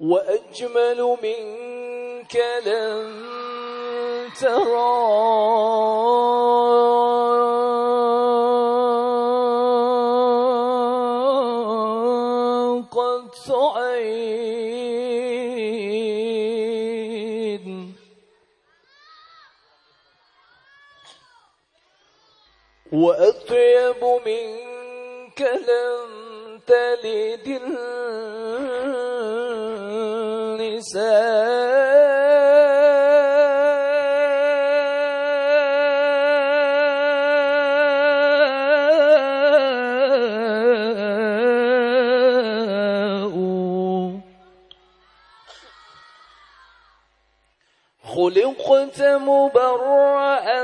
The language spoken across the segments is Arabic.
وأجمل منك لن ترى. وأطيب منك لن تلد خلقت مبرأ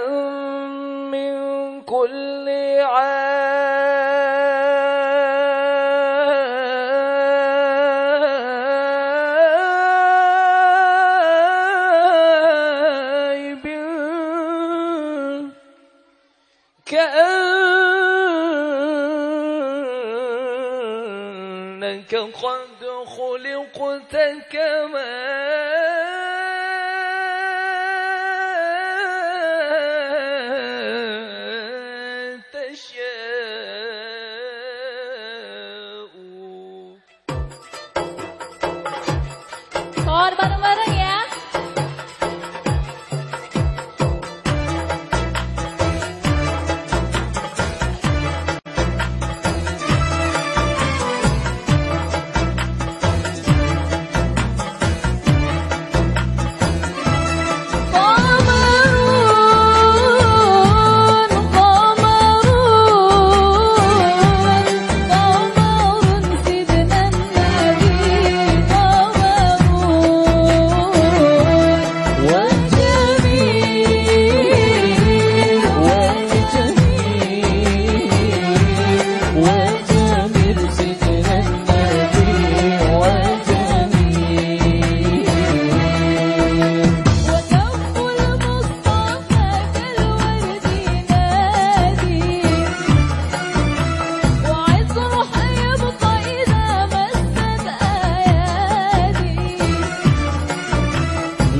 إنك قد خلقت كما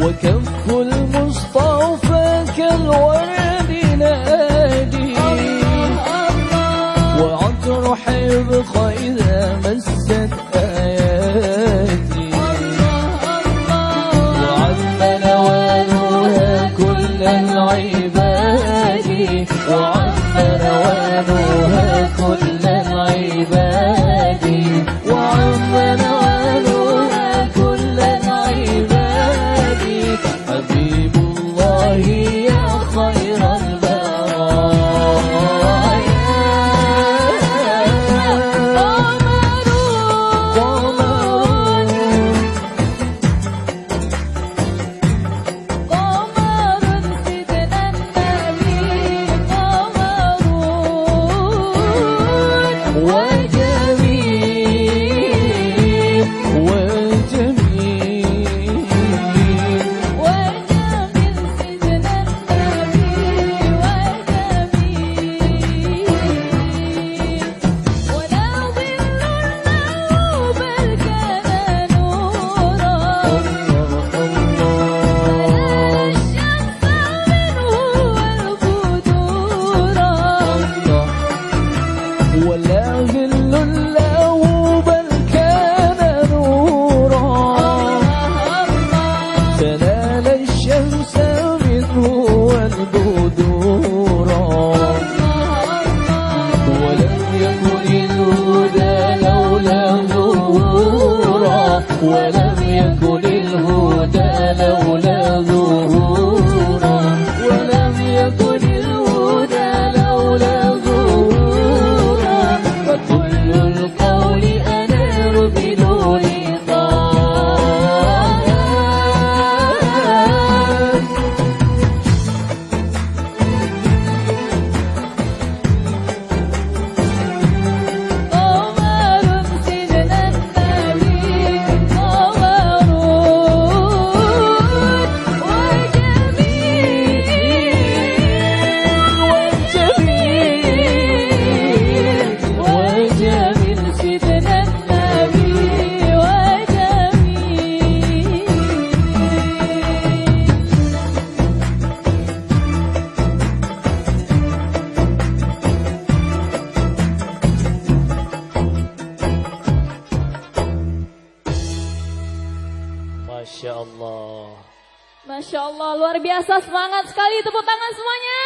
وكف المصطفى كالورد نادي. وعطر حبق إذا مست آياتي. وعم نوالها كل العباد. وعم نوالها Recuerda mi alcohol. Masya Allah. Masya Allah, luar biasa semangat sekali tepuk tangan semuanya.